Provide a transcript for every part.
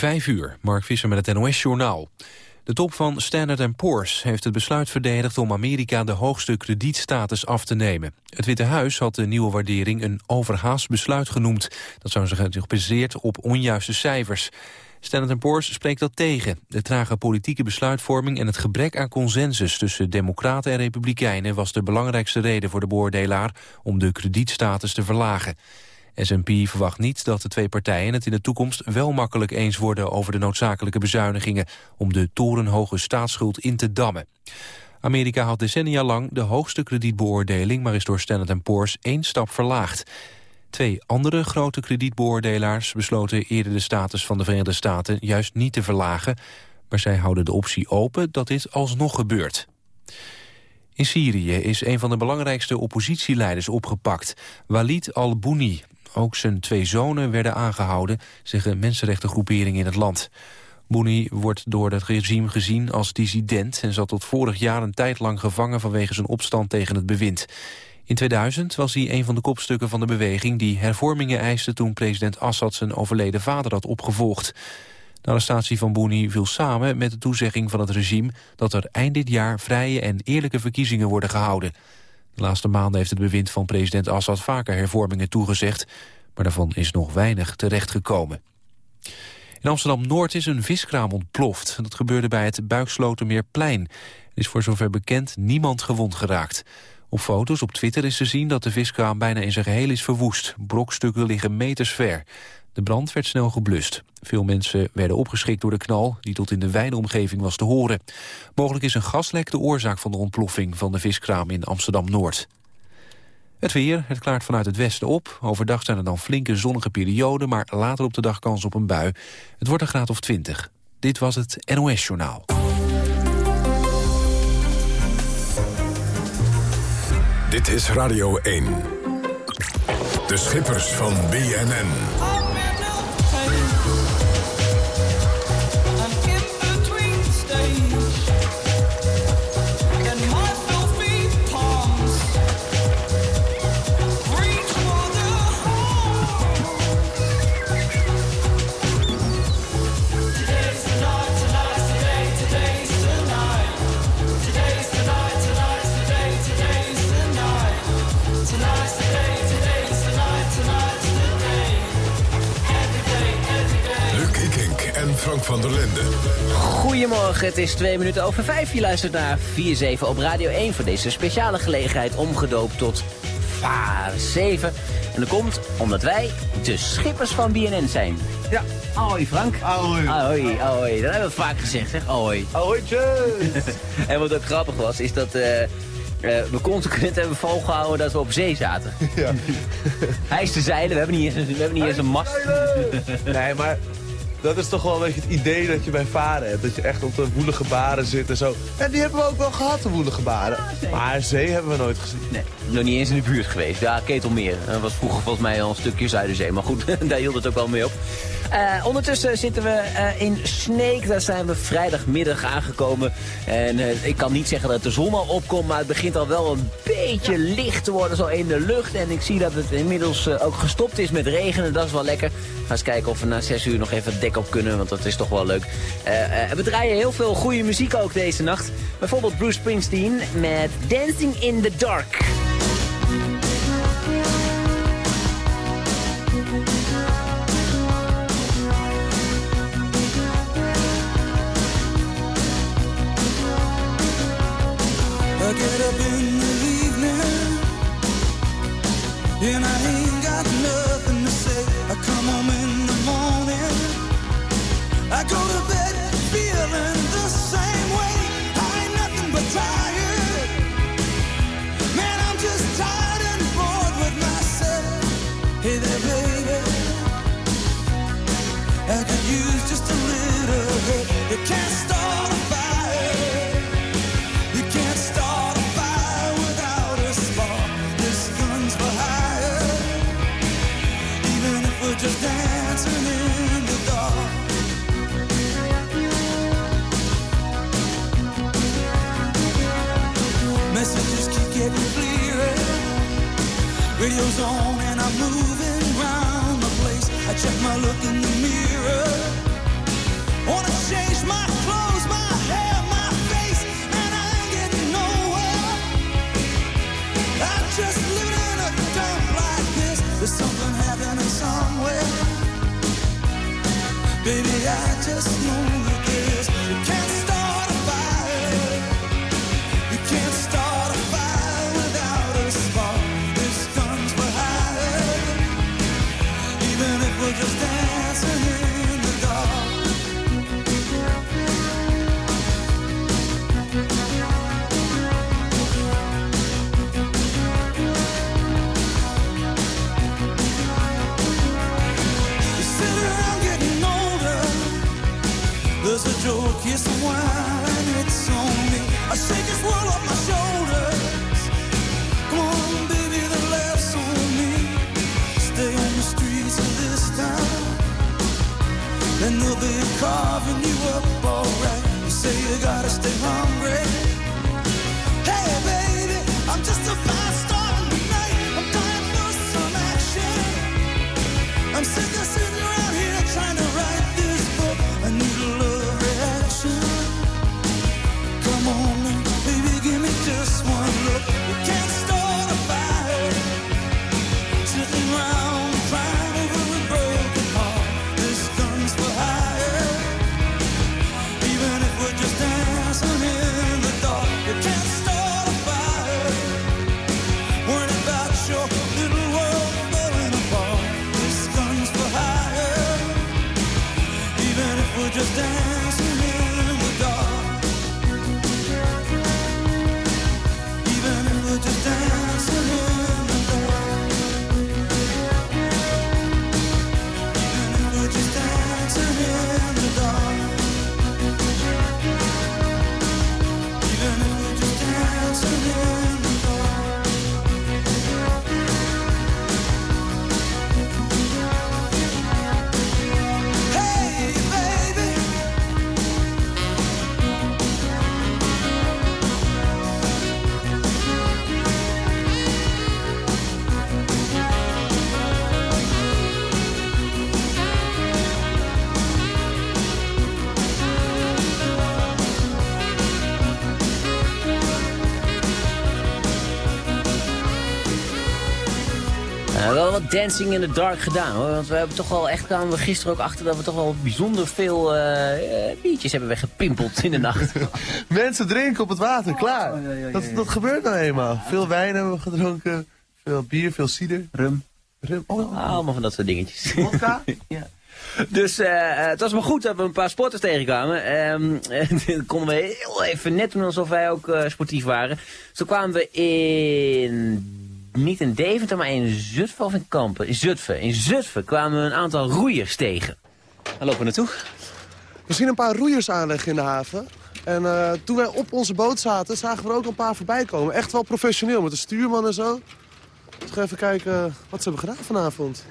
Vijf uur, Mark Visser met het NOS-journaal. De top van Standard Poor's heeft het besluit verdedigd om Amerika de hoogste kredietstatus af te nemen. Het Witte Huis had de nieuwe waardering een overhaast besluit genoemd. Dat zou zich gebaseerd op onjuiste cijfers. Standard Poor's spreekt dat tegen. De trage politieke besluitvorming en het gebrek aan consensus tussen democraten en republikeinen was de belangrijkste reden voor de beoordelaar om de kredietstatus te verlagen. S&P verwacht niet dat de twee partijen het in de toekomst wel makkelijk eens worden over de noodzakelijke bezuinigingen om de torenhoge staatsschuld in te dammen. Amerika had decennia lang de hoogste kredietbeoordeling, maar is door Standard Poor's één stap verlaagd. Twee andere grote kredietbeoordelaars besloten eerder de status van de Verenigde Staten juist niet te verlagen, maar zij houden de optie open dat dit alsnog gebeurt. In Syrië is een van de belangrijkste oppositieleiders opgepakt, Walid al-Bouni. Ook zijn twee zonen werden aangehouden, zeggen mensenrechtengroeperingen in het land. Bouni wordt door het regime gezien als dissident... en zat tot vorig jaar een tijd lang gevangen vanwege zijn opstand tegen het bewind. In 2000 was hij een van de kopstukken van de beweging... die hervormingen eiste toen president Assad zijn overleden vader had opgevolgd. De arrestatie van Bouni viel samen met de toezegging van het regime... dat er eind dit jaar vrije en eerlijke verkiezingen worden gehouden. De laatste maanden heeft het bewind van president Assad vaker hervormingen toegezegd... maar daarvan is nog weinig terechtgekomen. In Amsterdam-Noord is een viskraam ontploft. Dat gebeurde bij het Buikslotermeerplein. Er is voor zover bekend niemand gewond geraakt. Op foto's op Twitter is te zien dat de viskraam bijna in zijn geheel is verwoest. Brokstukken liggen meters ver. De brand werd snel geblust. Veel mensen werden opgeschrikt door de knal, die tot in de wijde omgeving was te horen. Mogelijk is een gaslek de oorzaak van de ontploffing van de viskraam in Amsterdam-Noord. Het weer, het klaart vanuit het westen op. Overdag zijn er dan flinke zonnige perioden, maar later op de dag kans op een bui. Het wordt een graad of 20. Dit was het NOS Journaal. Dit is Radio 1. De Schippers van BNN. Goedemorgen, het is twee minuten over vijf. Je luistert naar 4-7 op Radio 1 voor deze speciale gelegenheid omgedoopt tot VAR 7. En dat komt omdat wij de schippers van BNN zijn. Ja. Hoi Frank. Hoi. Hoi, hoi. Dat hebben we vaak gezegd, zeg. Hoi. Ahoytjes. en wat ook grappig was, is dat... Uh, uh, we consequent hebben volgehouden dat we op zee zaten. Ja. Hij is te zeilen, we hebben niet eens, we hebben niet eens een mast. nee, maar dat is toch wel een beetje het idee dat je bij varen hebt. Dat je echt op de woelige baren zit en zo. En die hebben we ook wel gehad, de woelige baren. Maar zee hebben we nooit gezien. Nee, nog niet eens in de buurt geweest. Ja, Ketelmeer. Dat was vroeger volgens mij al een stukje Zuiderzee. Maar goed, daar hield het ook wel mee op. Uh, ondertussen zitten we uh, in Sneek. Daar zijn we vrijdagmiddag aangekomen. En uh, ik kan niet zeggen dat de zon al opkomt, maar het begint al wel een beetje licht te worden zo in de lucht. En ik zie dat het inmiddels ook gestopt is met regenen. Dat is wel lekker. Ga eens kijken of we na 6 uur nog even het dek op kunnen, want dat is toch wel leuk. we draaien heel veel goede muziek ook deze nacht. Bijvoorbeeld Bruce Springsteen met Dancing in the Dark. I look in the mirror. Wanna change my clothes, my hair, my face, and I ain't nowhere. I'm just a dump like this. There's somewhere. Baby, I just yes, a wine, it's on me. I shake this world off my shoulders. Come on, baby, the laughs on me. Stay on the streets of this town, and they'll be carving you up alright. You say you gotta stay hungry. Hey, baby, I'm just a Uh, wel wat dancing in the dark gedaan hoor. Want we hebben toch wel echt kwamen we gisteren ook achter dat we toch wel bijzonder veel eh, eh, biertjes hebben weggepimpeld in de nacht. Mensen drinken op het water, klaar. Dat, dat gebeurt nou eenmaal. Veel wijn hebben we gedronken, veel bier, veel cider. Rum. Rum. Oh, Ah, allemaal van dat soort dingetjes. vodka. Dus eh, het was maar goed dat we een paar sporters tegenkwamen. Ehm en konden we heel even net doen alsof wij ook sportief waren. Zo kwamen we in, niet in Deventer, maar in Zutphen of in Kampen. In Zutphen. In Zutphen kwamen we een aantal roeiers tegen. Waar lopen we naartoe? We zien een paar roeiers aanleggen in de haven. En eh, toen wij op onze boot zaten, zagen we er ook een paar voorbij komen. Echt wel professioneel, met een stuurman en zo. Dus we gaan even kijken wat ze hebben gedaan vanavond.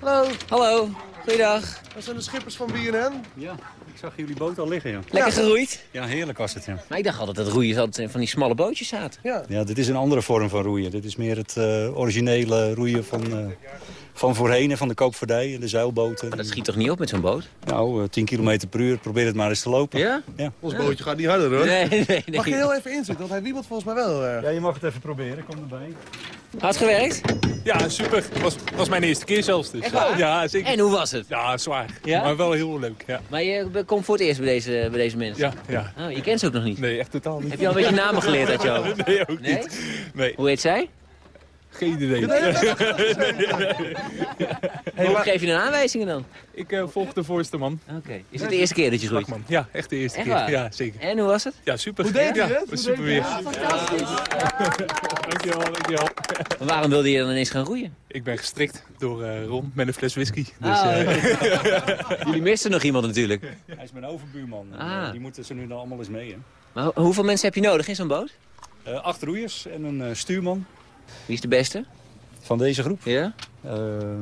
Hallo, Hallo, goeiedag. dat zijn de schippers van BNN. Ja, ik zag jullie boot al liggen, ja. Lekker geroeid? Ja, heerlijk was het, ja. Maar ik dacht altijd dat roeiers altijd van die smalle bootjes zaten. Ja. Ja, dit is een andere vorm van roeien. Dit is meer het eh, originele roeien van, eh, van voorheen en van de koopvaardij en de zeilboten. Maar dat schiet toch niet op met zo'n boot? Nou, eh, 10 km per uur, probeer het maar eens te lopen. Ja? Ja, Ons bootje gaat niet harder hoor. Nee, nee, nee. Mag je heel even inzitten, want hij wiebelt volgens mij wel ja je mag het even proberen, kom erbij. Hard gewerkt? Ja, super. Was, was mijn eerste keer zelfs. Dus. Ja, zeker. En hoe was het? Ja, zwaar. Ja? Maar wel heel leuk. Ja, Maar je komt voor het eerst bij deze, bij deze mensen? ja. ja. Oh, je kent ze ook nog niet? Nee, echt totaal niet. Heb je al een beetje namen geleerd uit jou? Nee, ook Nee? niet. Nee, Hoe heet zij? Geen idee. Hey, Hoe geef je dan aanwijzingen dan? Ik eh, volg de voorste man. Oké. Is het de eerste keer dat je roeit? Ja, echt de eerste Echt keer. Ja, zeker. En hoe was het? Ja, super. Hoe deed ja, hij het? super weer. Dankjewel, dankjewel. Maar waarom wilde je dan ineens gaan roeien? Ik ben gestrikt door eh, Ron met een fles whisky. Dus, Ah, eh, Jullie misten nog iemand natuurlijk. Hij is mijn overbuurman. Ah. die moeten ze nu dan allemaal eens mee. Hè. Maar ho- hoeveel mensen heb je nodig in zo'n boot? Eh, acht roeiers en een eh, stuurman Wie is de beste? van deze groep. Ja? Eh,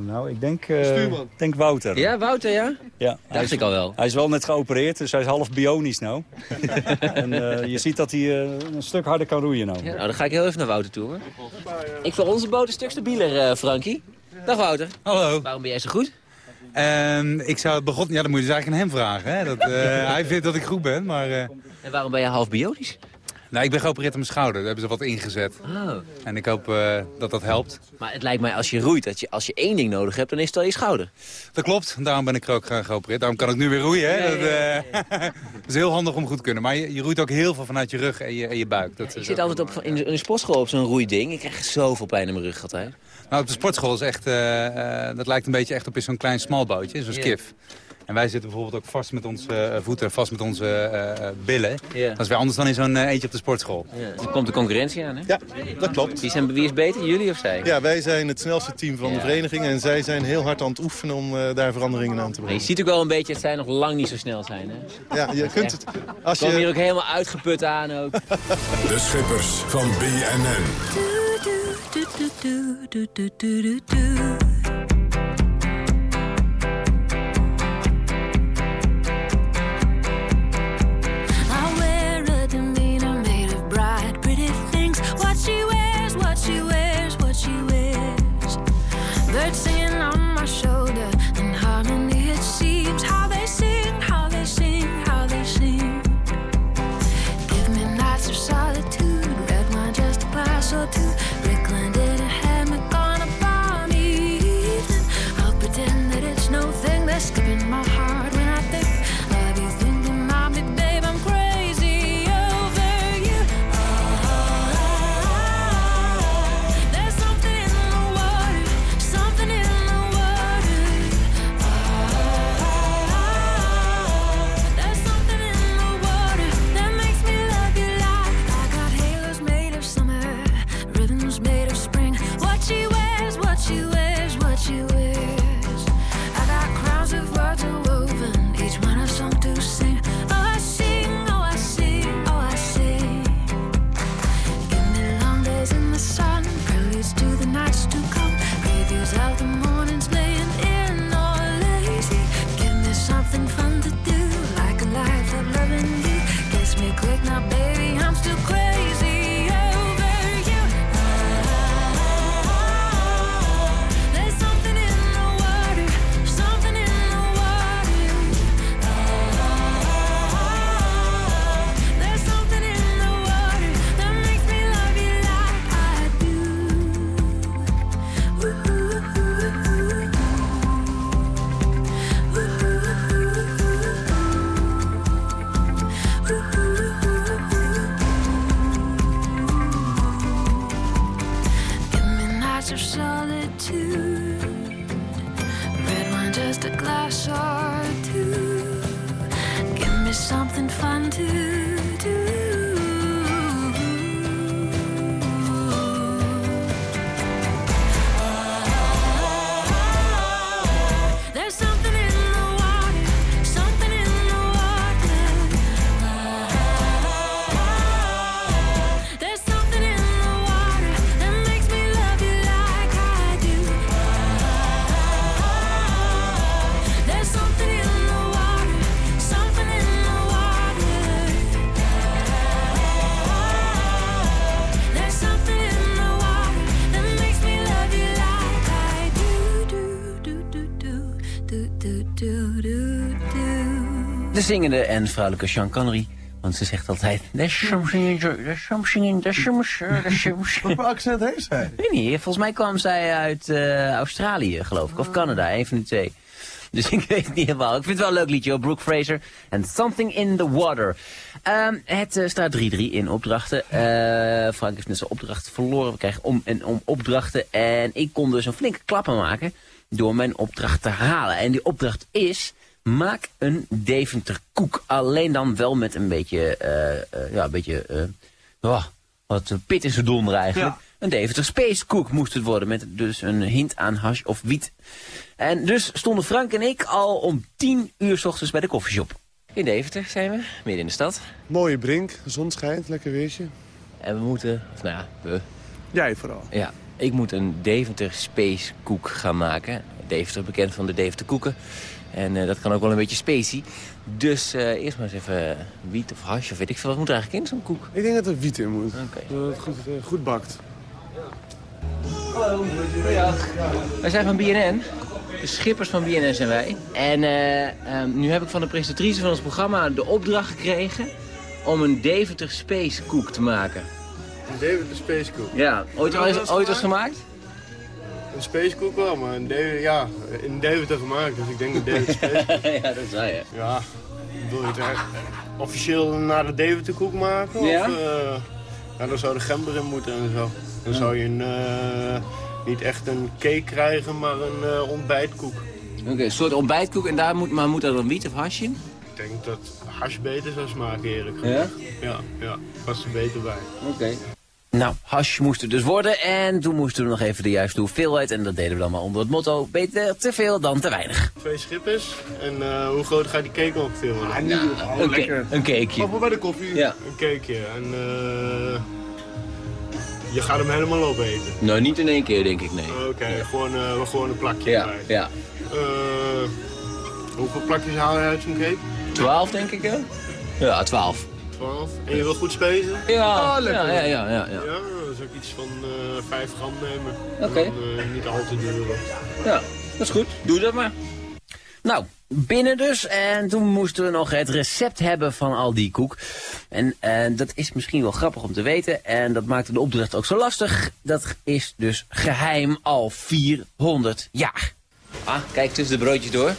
nou, ik denk, eh, Stuurman. denk Wouter. Ja, Wouter, ja? ja hij, Dacht ik al wel. hij is wel net geopereerd, dus hij is half bionisch nou. en eh, je ziet dat hij eh, een stuk harder kan roeien nou. Ja, nou, dan ga ik heel even naar Wouter toe, hoor. Ik vind onze boot een stuk stabieler, eh Frankie. Dag Wouter. Hallo. Waarom ben jij zo goed? Ehm, ik zou het begon... Ja, dan moet je dus eigenlijk aan hem vragen. Hè? Dat, eh, hij vindt dat ik goed ben, maar... eh, En waarom ben je half bionisch? Nou, ik ben geopereerd aan mijn schouder. Daar hebben ze wat ingezet. Oh. En ik hoop eh, dat dat helpt. Maar het lijkt mij als je roeit, dat je, als je één ding nodig hebt, dan is het al je schouder. Dat klopt. Daarom ben ik er ook gaan geopereerd. Daarom kan ik nu weer roeien. Hè? Dat, eh, dat is heel handig om goed te kunnen. Maar je, je roeit ook heel veel vanuit je rug en je, en je buik. Dat Ik zit altijd op, in, de- in de sportschool op zo'n roeiding. Ik krijg zoveel pijn in mijn rug altijd. Nou, op de sportschool is echt, eh, eh, dat lijkt een beetje echt op zo'n klein smalbootje, zo'n skif. En wij zitten bijvoorbeeld ook vast met onze eh, voeten, vast met onze eh, eh, billen. Dat is weer anders dan in zo'n eentje op de sportschool. Er komt de concurrentie aan, hè? Ja, dat klopt. Wie, zijn, wie is beter, jullie of zij? Ja, wij zijn het snelste team van Ja. de vereniging en zij zijn heel hard aan het oefenen om eh, daar veranderingen aan te Maar je brengen. ziet ook wel een beetje dat zij nog lang niet zo snel zijn, hè? Ja, je kunt het. Als Komen hier je, ook helemaal uitgeput aan ook. De schippers van BNN. Zingende en vrouwelijke Sean Connery. Want ze zegt altijd... There's something in... There's something in... There's something... There's something... Wat voor accent heeft zij? Ik weet niet, volgens mij kwam zij uit eh, Australië, geloof ik. Of Canada, een van die twee. Dus ik weet het niet helemaal. Ik vind het wel een leuk liedje, hoor. Brooke Fraser en Something in the Water. Ehm, het eh, staat 3-3 in opdrachten. Eh, Frank heeft net zijn opdracht verloren. We krijgen om en om opdrachten. En ik kon dus een flinke klappen maken door mijn opdracht te halen. En die opdracht is... Maak een Deventer koek. Alleen dan wel met een beetje... eh, eh, ja, een beetje... eh, oh, wat pit in zijn donder eigenlijk. Een Deventer Space Cook moest het worden. Met dus een hint aan hash of wiet. En dus stonden Frank en ik al om 10 uur 's ochtends bij de koffieshop. In Deventer zijn we, midden in de stad. Mooie brink, de zon schijnt, lekker weertje. En we moeten, of nou ja, we, Jij vooral. ja, ik moet een Deventer Space Koek gaan maken. Deventer bekend van de Deventer koeken. En eh, dat kan ook wel een beetje specie. Dus eh, eerst maar eens even wiet of hash of weet ik veel. Wat moet er eigenlijk in zo'n koek? Ik denk dat er wiet in moet. Oké. Dat het goed, eh, goed bakt. Hallo, goeiedag. Wij zijn van BNN. De schippers van BNN zijn wij. En eh, ehm, nu heb ik van de presentatrice van ons programma de opdracht gekregen... om een Deventer Space Koek te maken. Een Deventer Space Cook. Ja, ooit al eens, ooit eens gemaakt? Een Space Cook wel, maar een Deventer, ja, in Deventer gemaakt. Dus ik denk een Deventer Space ja, dat zei je. Ja, wil je het echt officieel naar de Deventer Koek maken? Ja? Of, eh, ja, dan zou de gember in moeten en zo. Dan zou je een, eh, niet echt een cake krijgen, maar een eh, ontbijtkoek. Oké, een soort ontbijtkoek en daar moet, maar moet er dan wiet of hash in? Ik denk dat hash beter zou smaken, eerlijk gezegd. Ja, ja, past er beter bij. Oké. Nou, hash moest het dus worden en toen moesten we nog even de juiste hoeveelheid en dat deden we dan maar onder het motto beter te veel dan te weinig. Twee schippers. En eh, hoe groot gaat die cake ongeveer worden? Nou, een, ca- een cakeje. Bij de koffie. Ja. Een cakeje. En eh, je gaat hem helemaal opeten. Nou, niet in één keer denk ik, nee. Oké, gewoon, eh, gewoon een plakje Ja, erbij. ja. Eh, hoeveel plakjes haal je uit zo'n cake? 12 denk ik, hè? Ja, 12. 12. En je wil goed spelen? Ja, Ah, lekker. ja, ja, ja, ja, ja. Ja, ook iets van eh 5 gram nemen. Oké. En dan, eh, niet al te duur. Ja, dat is goed. Doe dat maar. Nou, binnen dus. En toen moesten we nog het recept hebben van al die koek. En eh, dat is misschien wel grappig om te weten. En dat maakte de opdracht ook zo lastig. Dat is dus geheim al 400 jaar. Ah, kijk tussen de broodjes door.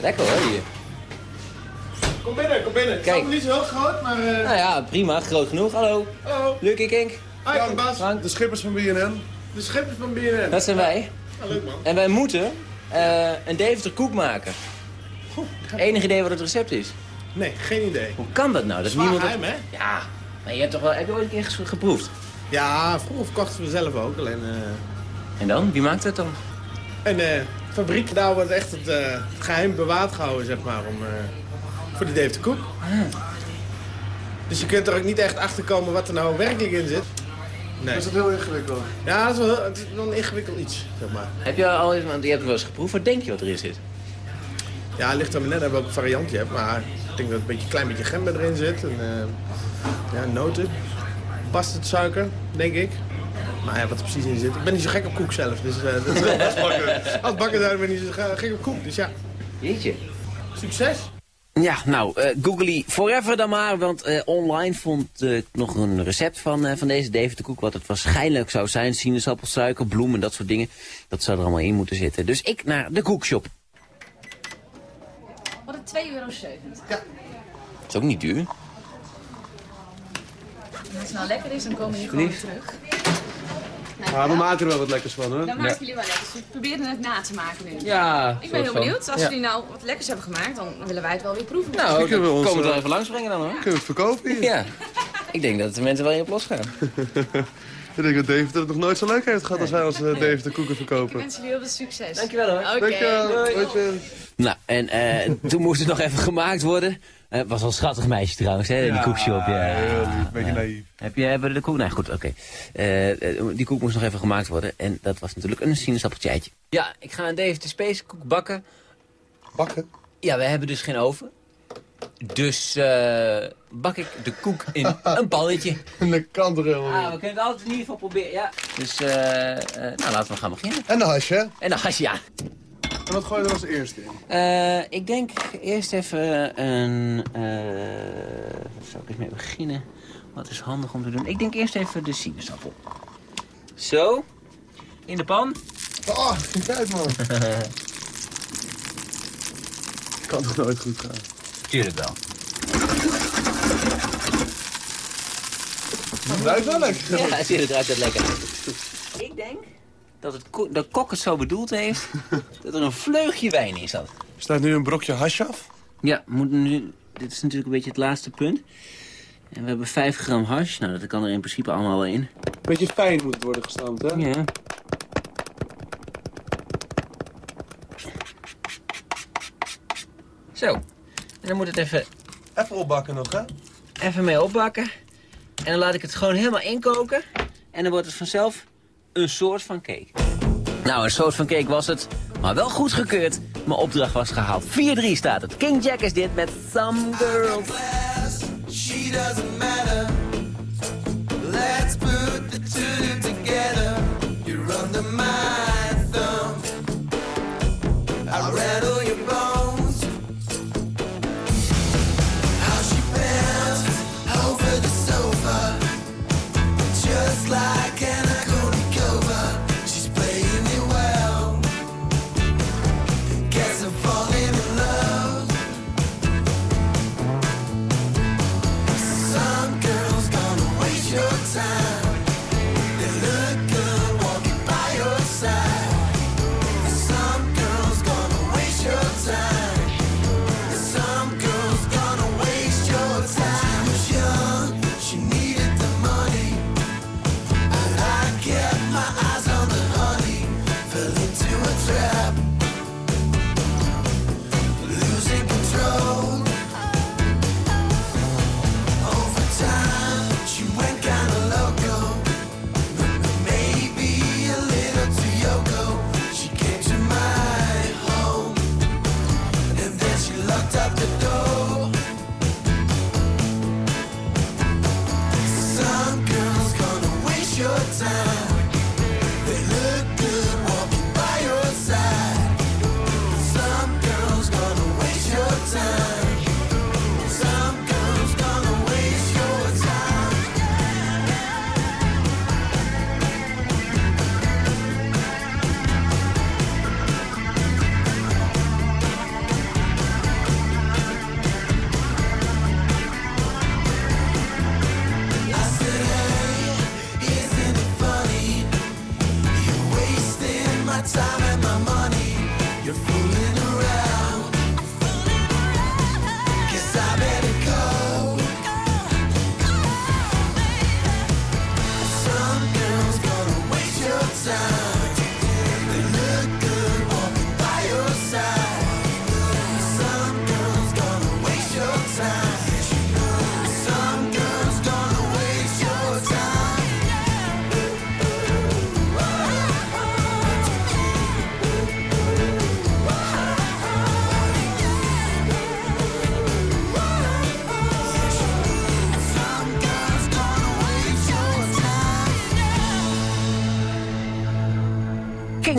Lekker hoor hier. Kom binnen, kom binnen. Kijk. Het is niet zo heel groot, maar... eh Nou ja, prima. Groot genoeg. Hallo. Hallo. Lucky Kink. Hi, Bas. Frank. De schippers van BNN. De schippers van BNN. Dat zijn wij. Ja, leuk man. En wij moeten eh, een Deventer koek maken. Enig idee wat het recept is? Nee, geen idee. Hoe kan dat nou? Dat Zwaar niemand geheim, hè? Ja, maar je hebt toch wel... Heb je ooit een keer geproefd? Ja, vroeger verkochten we zelf ook. Alleen, eh, En dan? Wie maakt het dan? En eh fabriek, daar wordt echt het eh, geheim bewaard gehouden, zeg maar, om, eh, voor de Dave de Koek. Dus je kunt er ook niet echt achter komen wat er nou werkelijk in zit. Nee. Is dat heel ingewikkeld? Ja, dat is wel, het is wel een ingewikkeld iets, zeg maar. Heb je al eens... Want je hebt het wel eens geproefd. Wat denk je wat erin zit? Ja, het ligt er maar net aan welke variant je hebt, maar ik denk dat een beetje, klein beetje gember erin zit. En, eh, ja, noten. Bastardsuiker, denk ik. Maar ja, wat er precies in zit. Ik ben niet zo gek op koek zelf, dus eh, dat is wel best makkelijk. Als bakken zijn ben ik niet zo ge- gek op koek, dus ja. Jeetje. Succes! Ja, nou, eh googly forever dan maar. Want eh, online vond ik nog een recept van, eh, van deze Deventer koek. Wat het waarschijnlijk zou zijn. Sinaasappelsuiker, bloemen, dat soort dingen. Dat zou er allemaal in moeten zitten. Dus ik naar de koekshop. Wat een 2,70 euro. Ja. Dat is ook niet duur. Als het nou lekker is, dan komen jullie gewoon weer terug. Nou, Maar we maken er wel wat lekkers van, hè? Dan maken jullie wel lekker. Dus we proberen het na te maken nu. Ja, Ik ben heel van. benieuwd. Als Ja. jullie nou wat lekkers hebben gemaakt, dan willen wij het wel weer proeven. Nou, dan kunnen we ons, komen we eh, er even langs brengen dan hoor. Kunnen we het verkopen hier? Ja. Ik denk dat de mensen wel in op los gaan. Ik denk dat Deventer het nog nooit zo leuk heeft gehad als wij onze Deventer koeken Ik verkopen. wens jullie heel veel succes. Dankjewel hoor. Oké. Dankjewel. doei. Nou, en eh, toen moest het nog even gemaakt worden. Het was wel een schattig meisje trouwens, hè, die koekshop. Ja, heel lief, beetje Ja. naïef. Heb je hebben de koek? Nee, goed, oké. Eh, eh, die koek moest nog even gemaakt worden. En dat was natuurlijk een sinaasappeltje. Ja, ik ga een Deventer Space koek bakken. Bakken? Ja, we hebben dus geen oven. Dus eh, bak ik de koek in een pannetje. Dat kan toch helemaal Ah, we kunnen het altijd in ieder geval proberen, ja. Dus, eh, eh, nou, laten we gaan beginnen. En de hash, hè? En dan ga je, ja. En wat gooi je er als eerste in? Eh, ik denk eerst even een... eh waar zou ik eens mee beginnen? Wat is handig om te doen? Ik denk eerst even de sinaasappel. Zo. In de pan. Oh, geen tijd, man. kan toch nooit goed gaan? Tuurlijk wel. Het ruikt wel lekker. Ja, zie je, het ruikt het lekker. Ik denk dat het ko- de kok het zo bedoeld heeft dat er een vleugje wijn in zat. Staat nu een brokje hash af? Ja, moet nu, dit is natuurlijk een beetje het laatste punt. En we hebben 5 gram hash. Nou, dat kan er in principe allemaal wel in. Beetje fijn moet het worden gestampt, hè? Ja. Zo. En dan moet het even, Even opbakken nog, hè? even mee opbakken. En dan laat ik het gewoon helemaal inkoken. En dan wordt het vanzelf een soort van cake. Nou, een soort van cake was het. Maar wel goed gekeurd. Mijn opdracht was gehaald. 4-3 staat het. King Jack is dit met Some Girls. She doesn't matter. Let's put the two together. You're under my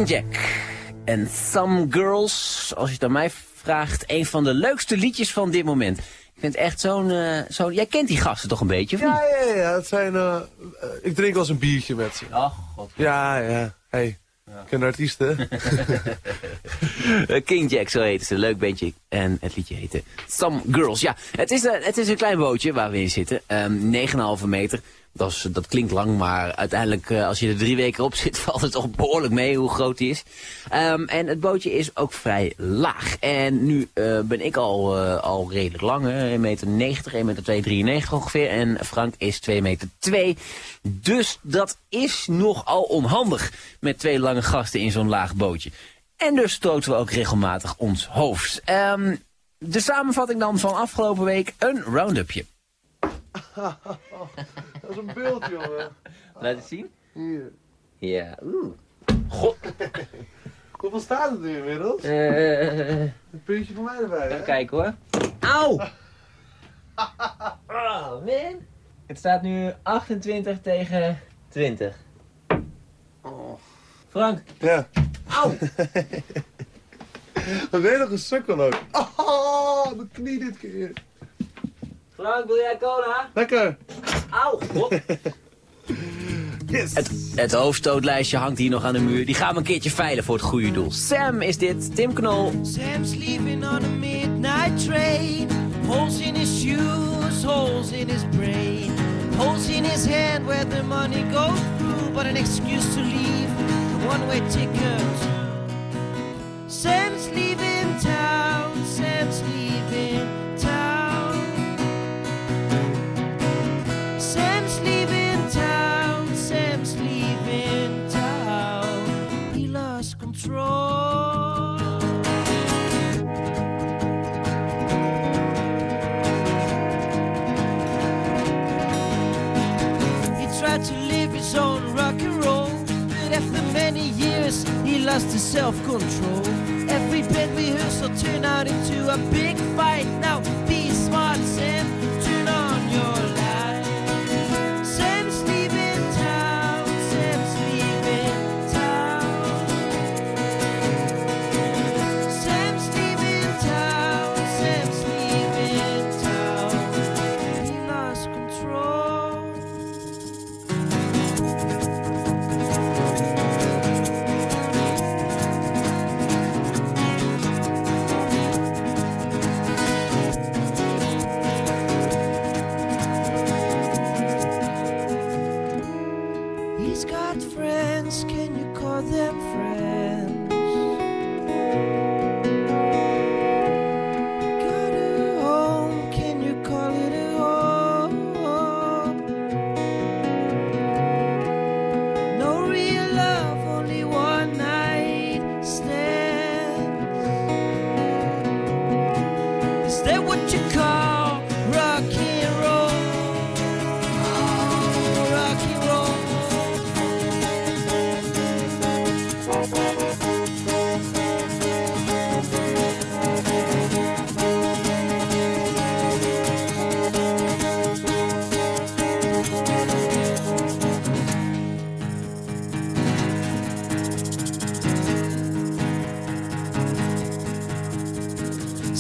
Jack en Some Girls, als je het aan mij vraagt, een van de leukste liedjes van dit moment. Ik vind het echt zo'n... eh, zo'n jij kent die gasten toch een beetje, of niet? Ja, ja, ja. Het zijn, eh, ik drink wel eens een biertje met ze. Oh, god. Ja, ja. Hey, ik ken de artiesten. Eh, King Jack, zo heet ze. Leuk bandje. En het liedje heette Some Girls. Ja, het is, het is een klein bootje waar we in zitten. Ehm 9,5 meter. Dat, dat klinkt lang, maar uiteindelijk eh, als je er drie weken op zit, valt het toch behoorlijk mee hoe groot die is. Ehm, en het bootje is ook vrij laag. En nu eh, ben ik al, eh, al redelijk lang, hè, 1,90 meter, 90, 1 meter 2,93 ongeveer. En Frank is 2 meter 2. Dus dat is nogal onhandig met twee lange gasten in zo'n laag bootje. En dus stoten we ook regelmatig ons hoofd. Ehm, de samenvatting dan van afgelopen week, een round-upje. dat is een beeld, jongen. Laat het zien. Hier. Ja, oeh. God. Hoeveel staat het nu inmiddels? Eh, Een puntje voor mij erbij, hè? even kijken hoor. Auw! Oh man. Het staat nu 28 tegen 20. Frank. Ja. Auw! Wat ben je nog een sukkel ook? Oh, mijn knie dit keer. Frank, wil jij cola? Lekker. Auw! God. Yes. Het, het hoofdstootlijstje hangt hier nog aan de muur. Die gaan we een keertje veilen voor het goede doel. Sam is dit, Tim Knol. Sam's leaving on a midnight train. Holes in his shoes, holes in his brain. Holes in his hand where the money goes through, but an excuse to leave. A one-way ticket. Sam's leaving town. Sam's leaving lost his self-control. Every band rehearsal turned out into a big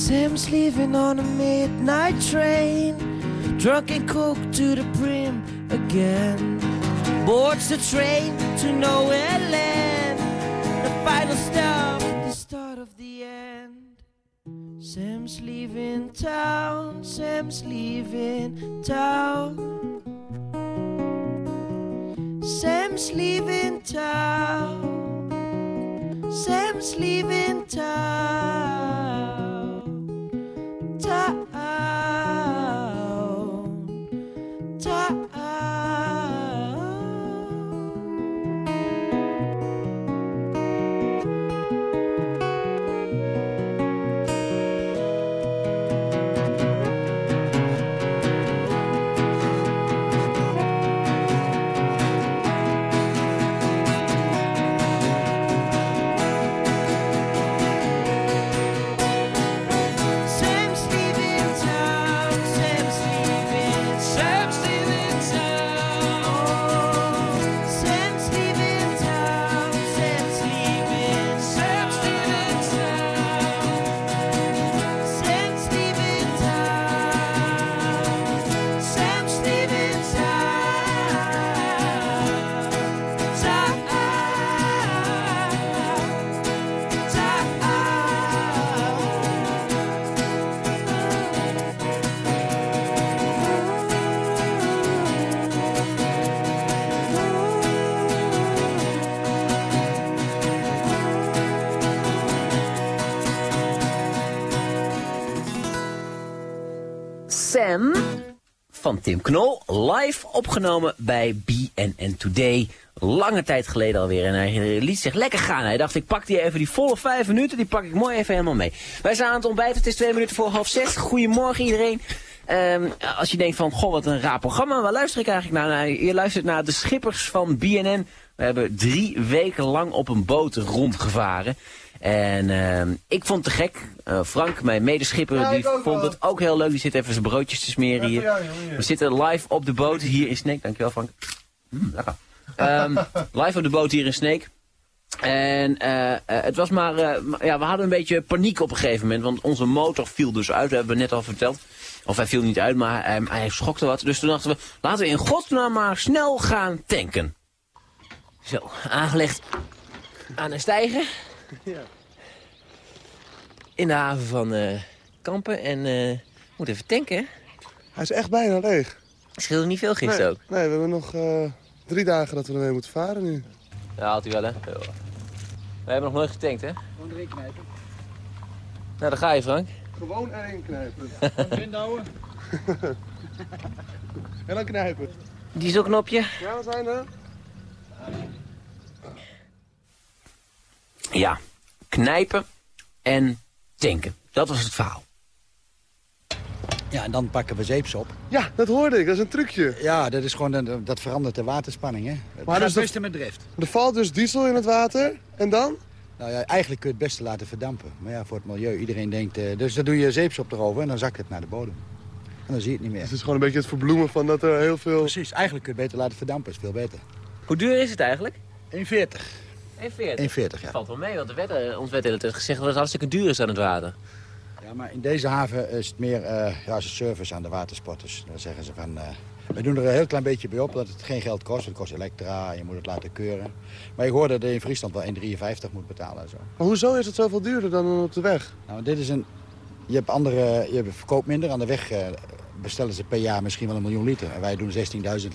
Sam's leaving on a midnight train, drunk and cooked to the brim again. Boards the train to nowhere land, the final stop, the start of the end. Sam's leaving town, Sam's leaving town. Sam's leaving town. Sam's leaving town. Van Tim Knol, live opgenomen bij BNN Today. Lange tijd geleden alweer. En hij liet zich lekker gaan. Hij dacht, ik pak die even die volle vijf minuten, die pak ik mooi even helemaal mee. Wij zijn aan het ontbijten, het is twee minuten voor half zes. Goedemorgen iedereen. Ehm, als je denkt van, goh, wat een raar programma. Waar luister ik eigenlijk naar? Nou, je luistert naar de schippers van BNN. We hebben drie weken lang op een boot rondgevaren. En ehm, ik vond het te gek. Eh, Frank, mijn medeschipper, Ja, die vond wel. het ook heel leuk. Die zit even zijn broodjes te smeren hier. Ja. We zitten live op de boot hier in Sneek. Dankjewel Frank. Mm, lekker. Ehm, live op de boot hier in Sneek. En eh, eh, het was maar, maar- ja, we hadden een beetje paniek op een gegeven moment. Want onze motor viel dus uit, dat hebben we net al verteld. Of hij viel niet uit, maar hij, hij schokte wat. Dus toen dachten we, laten we in godsnaam maar snel gaan tanken. Zo, aangelegd aan een stijger. Ja. In de haven van eh, Kampen. En eh moet even tanken? Hij is echt bijna leeg. Scheelde niet veel gisteren nee, ook. Nee, we hebben nog eh, drie dagen dat we ermee moeten varen nu. Ja, haalt u wel, hè? Ja. We hebben nog nooit getankt, hè? Gewoon erin knijpen. Nou, daar ga je, Frank. Gewoon erin knijpen. Erin houden. en dan knijpen. Dieselknopje. Ja, we zijn er. Ja, knijpen en tanken. Dat was het verhaal. Ja, en dan pakken we zeepsop. Ja, dat hoorde ik. Dat is een trucje. Ja, dat, is gewoon, een- dat verandert de waterspanning, hè. Het Maar dus dat- beste met drift. Er valt dus diesel in het water. En dan? Nou ja, eigenlijk kun je het beste laten verdampen. Maar ja, voor het milieu, iedereen denkt... eh, dus dan doe je zeepsop erover en dan zakt het naar de bodem. En dan zie je het niet meer. Het is gewoon een beetje het verbloemen van dat er heel veel... Precies, eigenlijk kun je het beter laten verdampen, is veel beter. Hoe duur is het eigenlijk? 1,40. 1,40. 1,40, ja. Valt wel mee, want de wet, eh, ons werd de hele tijd gezegd dat het hartstikke duur is aan het water. Ja, maar in deze haven is het meer eh ja, is een service aan de watersporters. Dan zeggen ze van... eh, we doen er een heel klein beetje bij op dat het geen geld kost. Het kost elektra, je moet het laten keuren. Maar ik hoorde dat je in Friesland wel 1,53 moet betalen. en Zo. Maar hoezo is het zoveel duurder dan op de weg? Nou, dit is een... Je hebt andere... Je verkoopt minder. Aan de weg eh, bestellen ze per jaar misschien wel een miljoen liter. En wij doen 16.000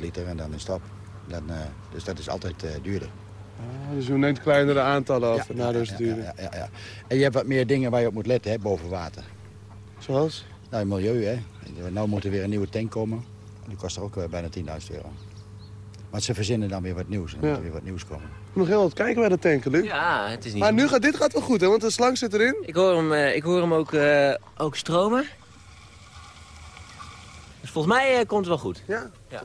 liter en dan is het op. Dan, eh, dus dat is altijd eh, duurder. Ah, dus u neemt kleinere aantallen af. Ja, en daardoor is ja, ja, ja, ja. En je hebt wat meer dingen waar je op moet letten, hè, boven water. Zoals? Nou, het milieu, hè. Nou moet er weer een nieuwe tank komen. Die kost er ook eh, bijna 10.000 euro. Maar ze verzinnen dan weer wat nieuws. En dan Ja. moet er weer wat nieuws komen. Ik moet nog heel wat kijken bij de tanken, Luc. Ja, het is niet... Maar nu gaat dit gaat wel goed, hè? Want de slang zit erin. Ik hoor hem, eh, ik hoor hem ook, eh, ook stromen. Dus volgens mij komt het wel goed. Ja. ja.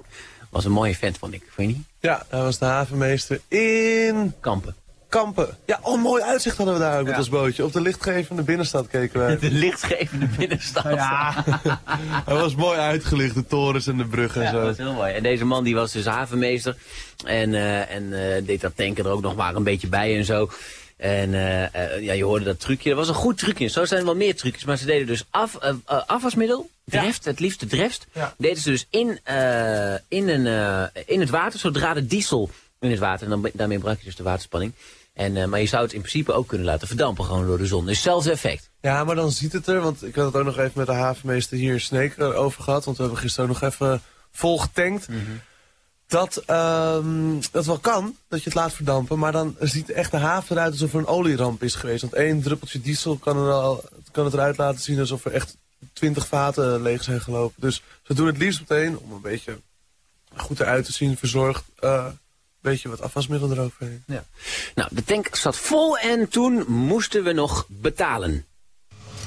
Was een mooie vent, vond ik. Vond je niet? Ja, daar was de havenmeester in... Kampen. Kampen. Ja, oh, mooi uitzicht hadden we daar ook met Ja. ons bootje. Op de lichtgevende binnenstad keken wij. De lichtgevende binnenstad. Ja. Hij was mooi uitgelicht, de torens en de bruggen en Ja, zo. dat was heel mooi. En deze man die was dus havenmeester. En, eh, en eh, deed dat tanken er ook nog maar een beetje bij en zo. En eh, eh, ja, je hoorde dat trucje. Dat was een goed trucje. Zo zijn er wel meer trucjes. Maar ze deden dus af, eh, afwasmiddel, dreft, het liefste dreft. Ja. Deden ze dus in, in, een, in het water, zodra de diesel in het water. En dan, daarmee brak je dus de waterspanning. En, maar je zou het in principe ook kunnen laten verdampen, gewoon door de zon. Dus hetzelfde effect. Ja, maar dan ziet het er, want ik had het ook nog even met de havenmeester hier in Sneek over gehad. Want we hebben gisteren ook nog even vol getankt. Dat ehm, dat wel kan, dat je het laat verdampen. Maar dan ziet echt de haven eruit alsof er een olieramp is geweest. Want één druppeltje diesel kan, er al, kan het eruit laten zien alsof er echt twintig vaten leeg zijn gelopen. Dus ze doen het liefst meteen om een beetje goed eruit te zien, verzorgd. eh, een beetje wat afwasmiddel eroverheen. Ja. Nou, de tank zat vol en toen moesten we nog betalen.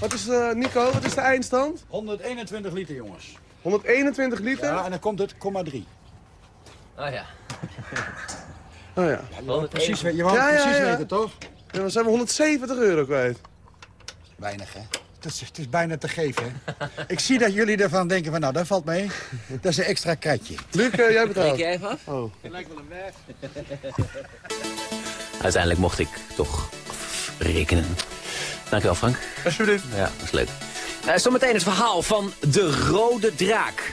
Wat is, eh, Nico, wat is de eindstand? 121 liter, jongens. 121 liter? Ja, en dan komt het, komma 3. Oh ja. Oh ja. Je wou precies, je wou het precies weten, toch? Ja, dan zijn we 170 euro kwijt. Weinig, hè? Het is, het is bijna te geven, hè? Ik zie dat jullie ervan denken van, nou, dat valt mee. Dat is een extra kratje. Luc, eh, jij betaalt. Jij even af? Oh. Het lijkt wel een werk. Uiteindelijk mocht ik toch rekenen. Dankjewel Frank. Alsjeblieft. Ja, dat is leuk. Eh, zometeen het verhaal van de rode draak.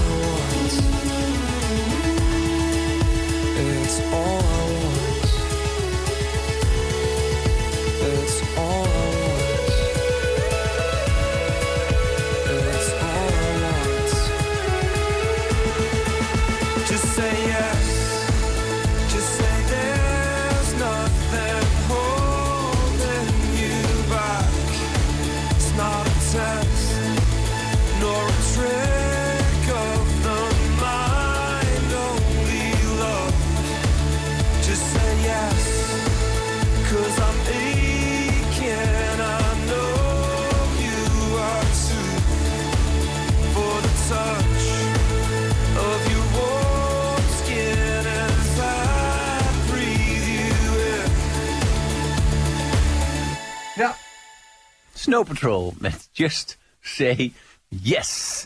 Snow Patrol met Just Say Yes.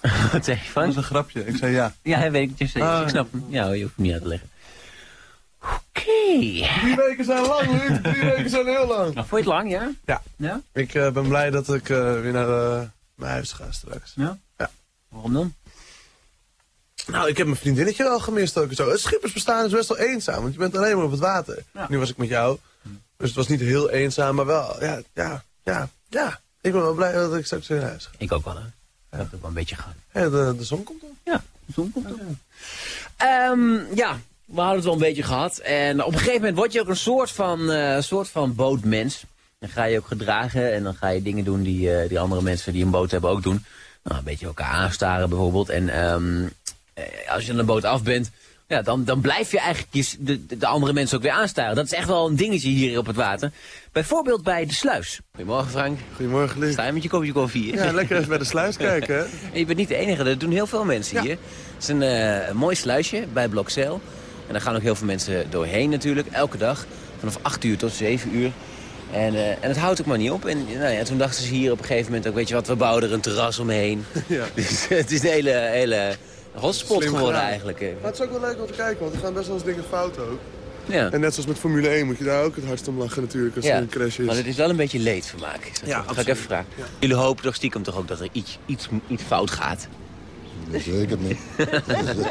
Wat zeg je van? Dat is een grapje. Ik zei ja. Ja, hij weet ik. Just say yes. Ah. Ik snap hem. Ja, je hoeft hem niet uit te leggen. Oké. Drie weken zijn lang, Luc. Drie weken zijn heel lang. Nou, vond je het lang, ja? Ja. Ja? Ik eh, ben blij dat ik eh, weer naar eh, mijn huis ga straks. Ja? Ja. Waarom dan? Nou, ik heb mijn vriendinnetje wel gemist ook zo. Het schippersbestaan is best wel eenzaam, want je bent alleen maar op het water. Nu was ik met jou, dus het was niet heel eenzaam, maar wel, ja, ja, ja, ja. Ik ben wel blij dat ik straks weer naar huis ga. Ik ook wel, hè. Ik heb ook wel een beetje gehad. Ja, de, de zon komt op. Ja, de zon komt op. Ehm, ja, we hadden het wel een beetje gehad. En op een gegeven moment word je ook een soort van, eh, soort van bootmens. Dan ga je ook gedragen en dan ga je dingen doen die, eh, die andere mensen die een boot hebben ook doen. Nou, een beetje elkaar aanstaren bijvoorbeeld. En ehm, eh, als je aan de boot af bent, ja, dan, dan blijf je eigenlijk je, de, de- de andere mensen ook weer aanstaren. Dat is echt wel een dingetje hier op het water. Bijvoorbeeld bij de sluis. Goedemorgen Frank. Goedemorgen Luc. Sta je met je kopje koffie? Ja, lekker even bij de sluis kijken, hè? En je bent niet de enige, dat doen heel veel mensen hier. Het is een, eh, mooi sluisje bij Blokzeil. En daar gaan ook heel veel mensen doorheen natuurlijk, elke dag. Vanaf 8 uur tot 7 uur. En, eh, en het houdt ook maar niet op. En nou ja, toen dachten ze hier op een gegeven moment ook, weet je wat, we bouwen er een terras omheen. Ja. Dus het is een hele, hele hotspot Slim geworden gedaan. eigenlijk. eh. Maar het is ook wel leuk om te kijken, want er gaan best wel eens dingen fout ook. Ja. En net zoals met Formule 1 moet je daar ook het hardst om lachen natuurlijk als er een crash is. maar het is wel een beetje leedvermaak. is dat Ja? Ga ik even vragen. Jullie hopen toch stiekem toch ook dat er iets, iets, iets fout gaat? Zeker niet.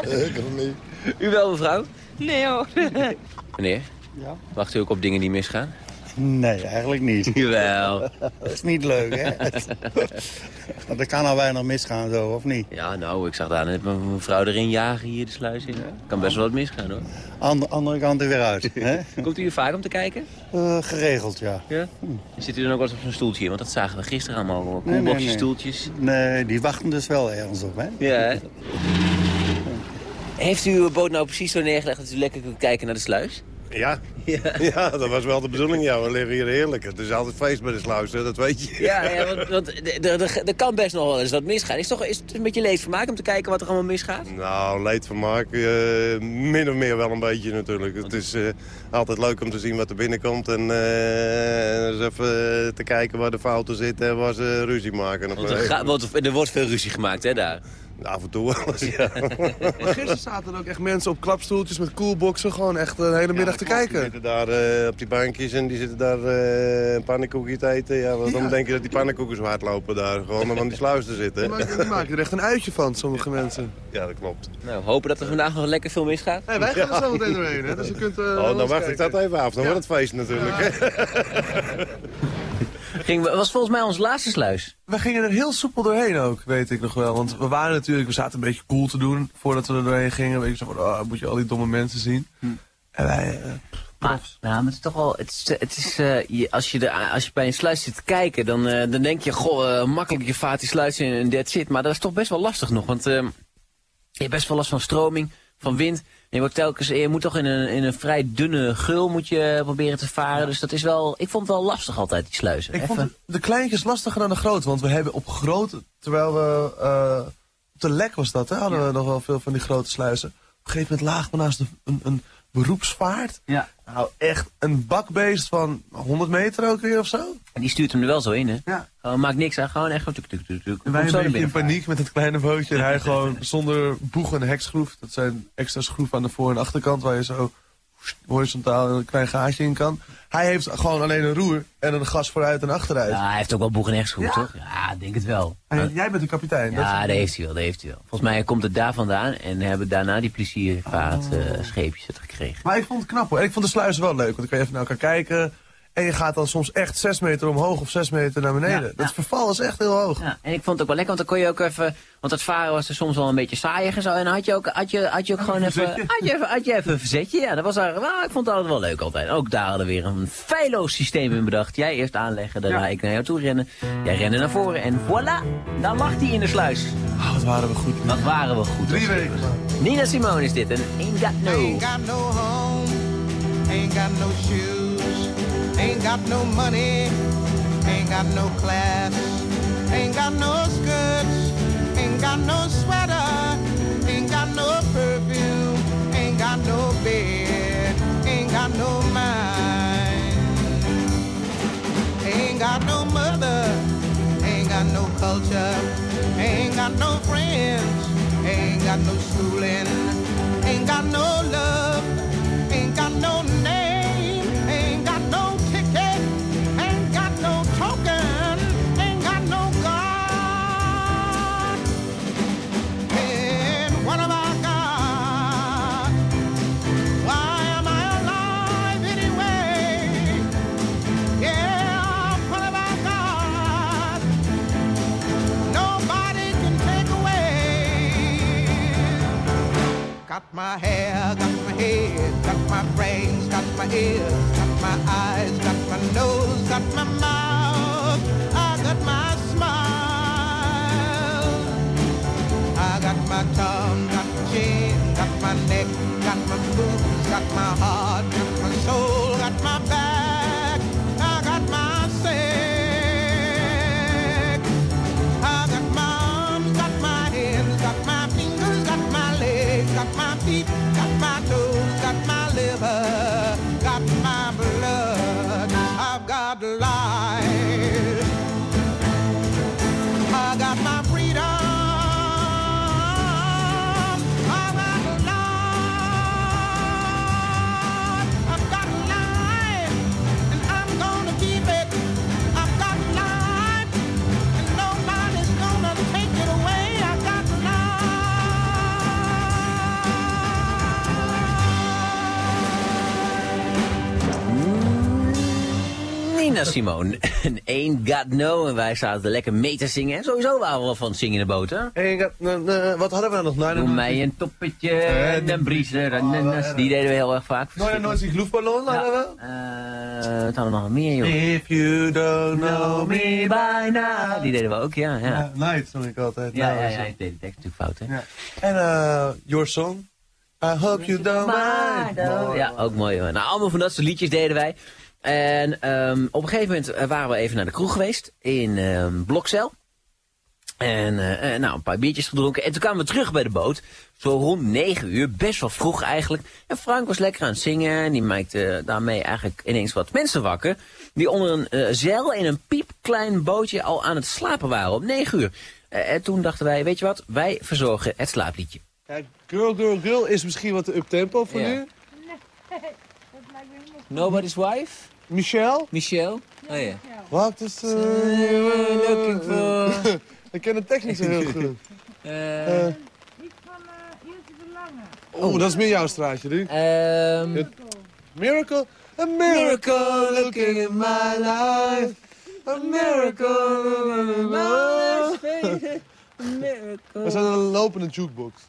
Zeker niet. U wel, mevrouw? Nee hoor. Meneer? Ja? Wacht u ook op dingen die misgaan? Nee, eigenlijk niet. Jawel. Dat is niet leuk, hè? Want er kan al weinig misgaan, zo, of niet? Ja, nou, ik zag daar net mijn mevrouw erin jagen hier de sluis in. Kan best wel wat misgaan, hoor. Ander, andere kant er weer uit. Hè? Komt u hier vaak om te kijken? Eh, geregeld, ja. Ja? Zit u dan ook wel eens op zo'n stoeltje? Want dat zagen we gisteren allemaal. Nee, Koelboxjes, nee, nee. stoeltjes. Nee, die wachten dus wel ergens op, hè? Ja, hè? Heeft u uw boot nou precies zo neergelegd dat u lekker kunt kijken naar de sluis? Ja. Ja. dat was wel de bedoeling. Ja, we liggen hier heerlijk. Het is altijd feest bij de sluis, hè, dat weet je. Ja, ja want, want er- kan best nog wel eens wat misgaan. Is, toch, is het een beetje leedvermaak om te kijken wat er allemaal misgaat? Nou, leed van Mark, eh, min of meer wel een beetje natuurlijk. Het is eh, altijd leuk om te zien wat er binnenkomt en eh, eens even te kijken waar de fouten zitten en waar ze ruzie maken. Want er, ga- want er wordt veel ruzie gemaakt, hè, daar? Af en toe wel eens, ja. Maar gisteren zaten er ook echt mensen op klapstoeltjes met coolboxen gewoon echt een hele middag te Die kijken. zitten daar eh, op die bankjes en die zitten daar eh een pannenkoekje te eten. Ja, want dan denk je dat die pannenkoeken zo hard lopen daar. Gewoon om aan die sluis te Die zitten. maken, die maken er echt een uitje van, sommige mensen. Ja, dat klopt. Nou, hopen dat er vandaag nog lekker veel misgaat. Hey, wij gaan er zo meteen doorheen, hè? Dus je kunt, eh, Oh, dan wacht ik dat even af. Dan wordt het feest natuurlijk. Ging, was volgens mij onze laatste sluis. We gingen er heel soepel doorheen ook, weet ik nog wel. Want we waren natuurlijk, we zaten een beetje cool te doen voordat we er doorheen gingen. Weet je, zo van, oh, moet je al die domme mensen zien. En wij, eh, Maar, nou, maar het is toch wel, het is, het is, eh, je, als, je er, als je bij een sluis zit te kijken, dan, eh, dan denk je, goh, makkelijk, je vaart die sluis in en that's it. Maar dat is toch best wel lastig nog, want eh, je hebt best wel last van stroming, van wind. Je, wordt telkens, je moet toch in een, in een vrij dunne gul moet je proberen te varen. Dus dat is wel, ik vond het wel lastig altijd, die sluizen. ik Even- vond de kleintjes lastiger dan de grote. Want we hebben op grote, terwijl we, eh, op de lek was dat, hè, hadden we nog wel veel van die grote sluizen. Op een gegeven moment lagen we naast een, een, een beroepsvaart. Ja. Nou, echt een bakbeest van 100 meter ook weer of zo. En die stuurt hem er wel zo in, hè? Ja. Gewoon, maakt niks aan, gewoon echt gewoon tuk tuk tuk tuk. En wij een beetje in paniek met het kleine bootje. En hij gewoon zonder boeg en hekschroef. Dat zijn extra schroeven aan de voor- en achterkant waar je zo horizontaal een klein gaatje in kan. Hij heeft gewoon alleen een roer en een gas vooruit en achteruit. Ja, hij heeft ook wel boeg en hechtsgroep, toch? Ja, ik denk het wel. En jij bent de kapitein. dat Ja, is- dat heeft hij wel, dat heeft hij wel. Volgens mij komt het daar vandaan en hebben daarna die pleziervaartscheepjes het gekregen. Maar ik vond het knap hoor. En ik vond de sluizen wel leuk. Want dan kan je even naar elkaar kijken. En je gaat dan soms echt 6 meter omhoog of 6 meter naar beneden. Ja, dat verval is echt heel hoog. Ja, en ik vond het ook wel lekker, want dan kon je ook even... Want het varen was er soms wel een beetje saaiig en zo. En dan had je ook, had je, had je ook gewoon even... Had je even, had je even een verzetje, ja. Dat was daar, nou, ik vond het altijd wel leuk altijd. Ook daar hadden we weer een feilloos systeem in bedacht. Jij eerst aanleggen, daarna ik naar jou toe rennen. Jij rende naar voren en voilà, daar lag hij in de sluis. Oh, wat waren we goed. Wat waren we goed. Drie weken. Nina Simone is dit en Ain't Got No. Ain't got no home, ain't got no shoes, ain't got no money, ain't got no class, ain't got no skirts, ain't got no sweater, ain't got no perfume, ain't got no bed, ain't got no mind. Ain't got no mother, ain't got no culture, ain't got no friends, ain't got no schooling, ain't got no my hair, got my head, got my brains, got my ears, got my eyes, got my nose, got my mouth. I got my smile. I got my tongue, got my chin, got my neck, got my boobs, got my heart, got my soul, Nina Simone en Ain't Got No. En wij zaten lekker mee te zingen. En sowieso waren we wel van het zingen in de no- wat hadden we nog? Nou, Doe mij een toppetje en een briezer. en een- Die deden we heel erg vaak. Nooit nooit die luchtballon hadden we? Eh, wat hadden we nog meer, joh? If you don't know me by now. Die deden we ook, ja. Night zong ik altijd. ja, Nou, ja, ja, ik deed de tekst natuurlijk fout, hè? En eh, Your Song. I hope you don't mind. Ja, ook mooi hoor. Nou, allemaal van dat soort liedjes deden wij. En ehm, op een gegeven moment eh, waren we even naar de kroeg geweest in ehm Blokcel. En eh, eh, nou, een paar biertjes gedronken. En toen kwamen we terug bij de boot. Zo rond 9 uur, best wel vroeg eigenlijk. En Frank was lekker aan het zingen. En die maakte daarmee eigenlijk ineens wat mensen wakker. Die onder een zeil in een piepklein bootje al aan het slapen waren om 9 uur. En toen dachten wij, weet je wat, wij verzorgen het slaapliedje. Kijk, Girl, Girl, Girl is misschien wat te up-tempo voor Ja. nu. Nobody's wife? Michelle? Michelle? Oh ja. Wat is... eh looking for... ik ken de zo heel goed. Eh, Eh, Oeh, dat is meer jouw straatje, Luc. Ehm Miracle? A miracle looking in my life. A miracle in my life. We zijn een lopende jukebox.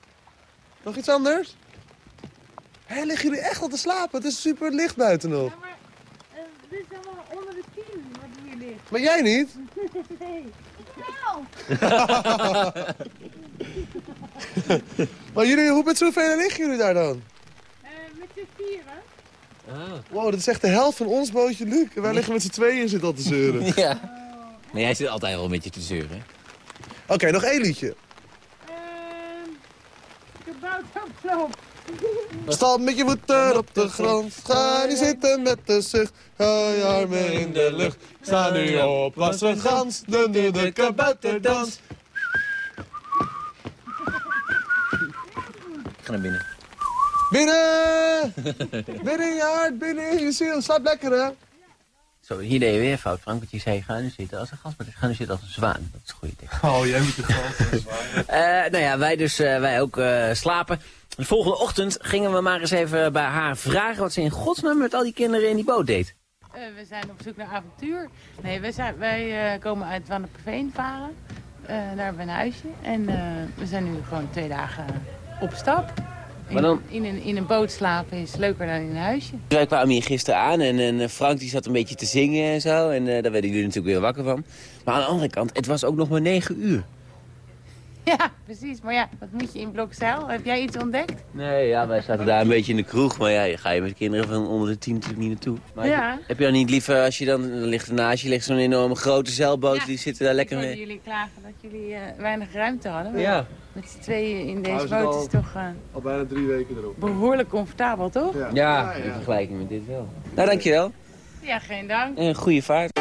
Nog iets anders? Hé, liggen jullie echt al te slapen? Het is super licht buiten nog. Dit is allemaal onder de tien wat hier ligt. Maar jij niet? Nee. Nou. Maar jullie, hoe met zoveel liggen jullie daar dan? Eh, met z'n vieren. Wow, dat is echt de helft van ons bootje, Luc. En wij liggen met z'n tweeën en zitten al te zeuren. ja. Maar jij zit altijd wel een beetje te zeuren. hè? Oké, nog één liedje. Kabouter op sloop. Sta met je voeten op de grond. Ga niet zitten met de zucht. Ga je armen in de lucht. Sta nu op, was een gans. De, de, de kabouterdans. Ik ga naar binnen. Binnen! Binnen in je hart, binnen in je ziel. Slaap lekker, hè? Zo, hier deed je weer fout, Frank. Want je zei, ga nu zitten als een gast, maar ga nu zitten als een zwaan. Dat is een goede tekst. Oh, jij moet de gans. Eh, nou ja, wij dus, eh, wij ook eh, slapen. De volgende ochtend gingen we maar eens even bij haar vragen wat ze in godsnaam met al die kinderen in die boot deed. Eh, we zijn op zoek naar avontuur. Nee, wij, zijn, wij eh, komen uit Wanneperveen varen. Eh, daar hebben we een huisje. En eh, we zijn nu gewoon twee dagen op stap. In, dan- in, een, in een boot slapen is leuker dan in een huisje. Dus wij kwamen hier gisteren aan en, en eh, Frank die zat een beetje te zingen en zo. En eh, daar werden jullie natuurlijk weer wakker van. Maar aan de andere kant, het was ook nog maar negen uur. Ja, precies. Maar ja, wat moet je in Blokzeil? Heb jij iets ontdekt? Nee, ja, wij zaten daar een beetje in de kroeg. Maar ja, je ga je met kinderen van onder de tien natuurlijk niet naartoe. Maar Ja. heb, je, heb je dan niet liever, als je dan, dan ligt er naast je ligt zo'n enorme grote zeilboot, die zitten daar lekker mee. jullie klagen dat jullie eh, weinig ruimte hadden. maar Ja. Met z'n tweeën in deze boot al- is toch eh, Al bijna drie weken erop. behoorlijk comfortabel, toch? Ja, in vergelijking met dit wel. Nou, dankjewel. Ja, geen dank. En goede vaart.